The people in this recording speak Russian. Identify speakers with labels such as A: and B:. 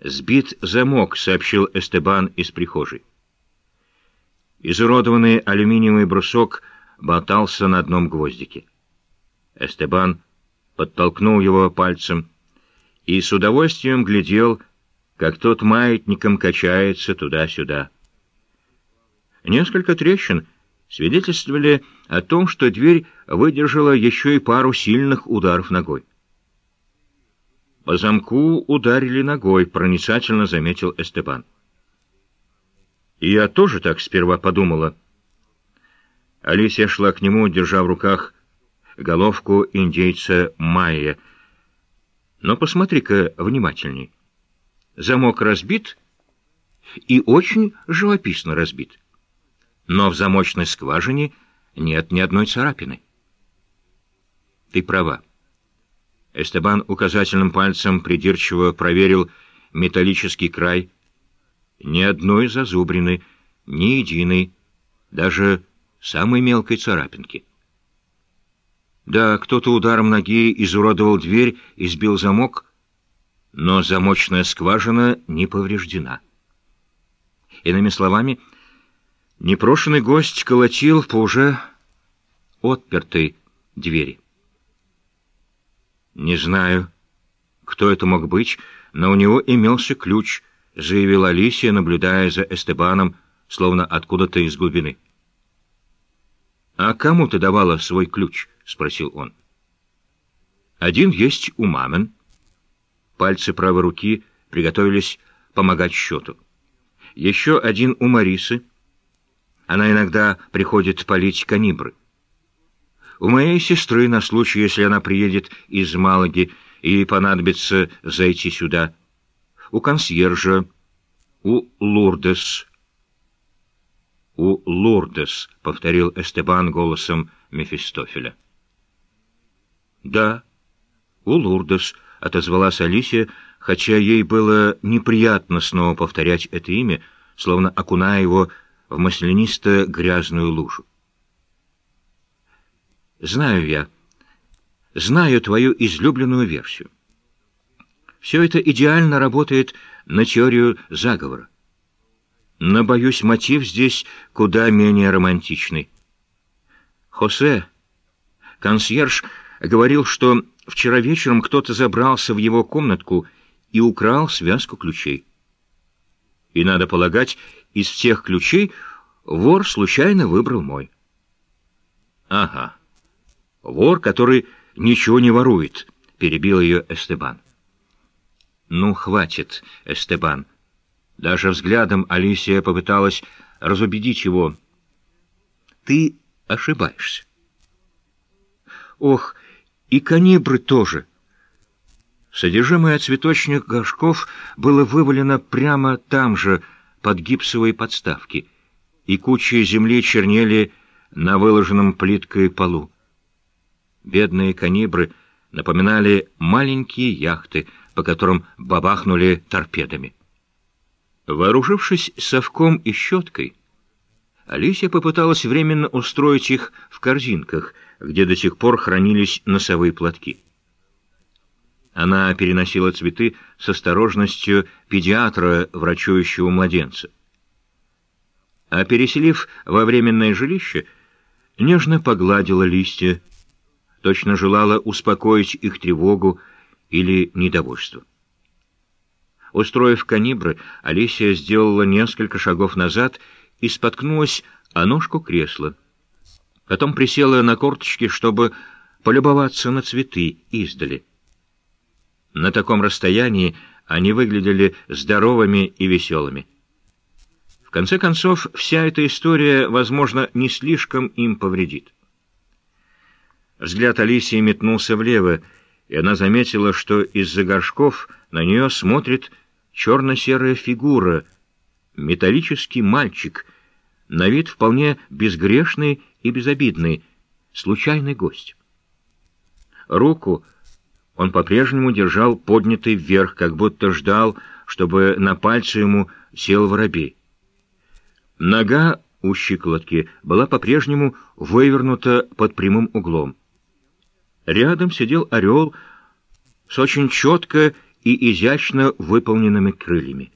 A: «Сбит замок», — сообщил Эстебан из прихожей. Изуродованный алюминиевый брусок болтался на одном гвоздике. Эстебан подтолкнул его пальцем и с удовольствием глядел, как тот маятником качается туда-сюда. Несколько трещин свидетельствовали о том, что дверь выдержала еще и пару сильных ударов ногой. По замку ударили ногой, проницательно заметил Эстебан. И я тоже так сперва подумала. Алисия шла к нему, держа в руках головку индейца Майя. Но посмотри-ка внимательней. Замок разбит и очень живописно разбит. Но в замочной скважине нет ни одной царапины. Ты права. Эстебан указательным пальцем придирчиво проверил металлический край. Ни одной зазубрины, ни единой, даже самой мелкой царапинки. Да, кто-то ударом ноги изуродовал дверь и сбил замок, но замочная скважина не повреждена. Иными словами, непрошенный гость колотил по уже отпертой двери. «Не знаю, кто это мог быть, но у него имелся ключ», — заявила Алисия, наблюдая за Эстебаном, словно откуда-то из глубины. «А кому ты давала свой ключ?» — спросил он. «Один есть у мамин». Пальцы правой руки приготовились помогать счету. «Еще один у Марисы. Она иногда приходит полить канибры. У моей сестры на случай, если она приедет из Малаги и понадобится зайти сюда. У консьержа. У Лурдес». «У Лурдес», — повторил Эстебан голосом Мефистофеля. «Да, у Лурдес», — отозвалась Алисия, хотя ей было неприятно снова повторять это имя, словно окуная его в маслянисто-грязную лужу. «Знаю я, знаю твою излюбленную версию. Все это идеально работает на теорию заговора. Но, боюсь, мотив здесь куда менее романтичный. Хосе, консьерж, говорил, что вчера вечером кто-то забрался в его комнатку и украл связку ключей. И, надо полагать, из всех ключей вор случайно выбрал мой. «Ага, вор, который ничего не ворует», — перебил ее Эстебан. «Ну, хватит, Эстебан». Даже взглядом Алисия попыталась разубедить его. «Ты ошибаешься». «Ох, и канибры тоже». Содержимое цветочных горшков было вывалено прямо там же, под гипсовой подставки, и кучи земли чернели на выложенном плиткой полу. Бедные канибры напоминали маленькие яхты, по которым бабахнули торпедами. Вооружившись совком и щеткой, Алисия попыталась временно устроить их в корзинках, где до сих пор хранились носовые платки. Она переносила цветы с осторожностью педиатра, врачующего младенца. А переселив во временное жилище, нежно погладила листья, точно желала успокоить их тревогу или недовольство. Устроив канибры, Алисия сделала несколько шагов назад и споткнулась о ножку кресла. Потом присела на корточки, чтобы полюбоваться на цветы издали. На таком расстоянии они выглядели здоровыми и веселыми. В конце концов, вся эта история, возможно, не слишком им повредит. Взгляд Алисии метнулся влево, и она заметила, что из-за горшков на нее смотрит черно-серая фигура, металлический мальчик, на вид вполне безгрешный и безобидный, случайный гость. Руку он по-прежнему держал поднятый вверх, как будто ждал, чтобы на пальце ему сел воробей. Нога у щиколотки была по-прежнему вывернута под прямым углом. Рядом сидел орел с очень четко и изящно выполненными крыльями.